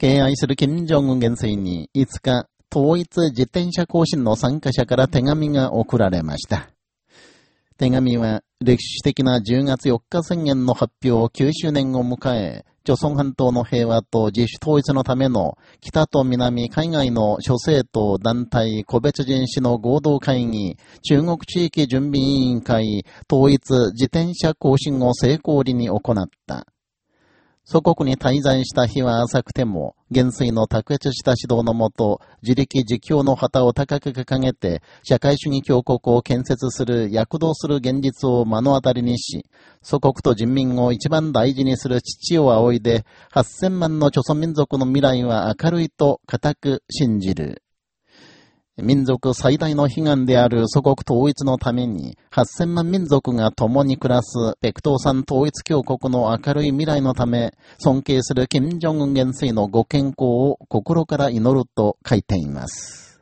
敬愛する金正恩元帥に5日、統一自転車行進の参加者から手紙が送られました。手紙は歴史的な10月4日宣言の発表9周年を迎え、朝鮮半島の平和と自主統一のための北と南海外の諸政党団体個別人士の合同会議、中国地域準備委員会、統一自転車行進を成功裏に行った。祖国に滞在した日は浅くても、元帥の卓越した指導のもと、自力自強の旗を高く掲げて、社会主義強国を建設する、躍動する現実を目の当たりにし、祖国と人民を一番大事にする父を仰いで、8000万の朝鮮民族の未来は明るいと固く信じる。民族最大の悲願である祖国統一のために、8000万民族が共に暮らす北東山統一教国の明るい未来のため、尊敬する金正恩元帥のご健康を心から祈ると書いています。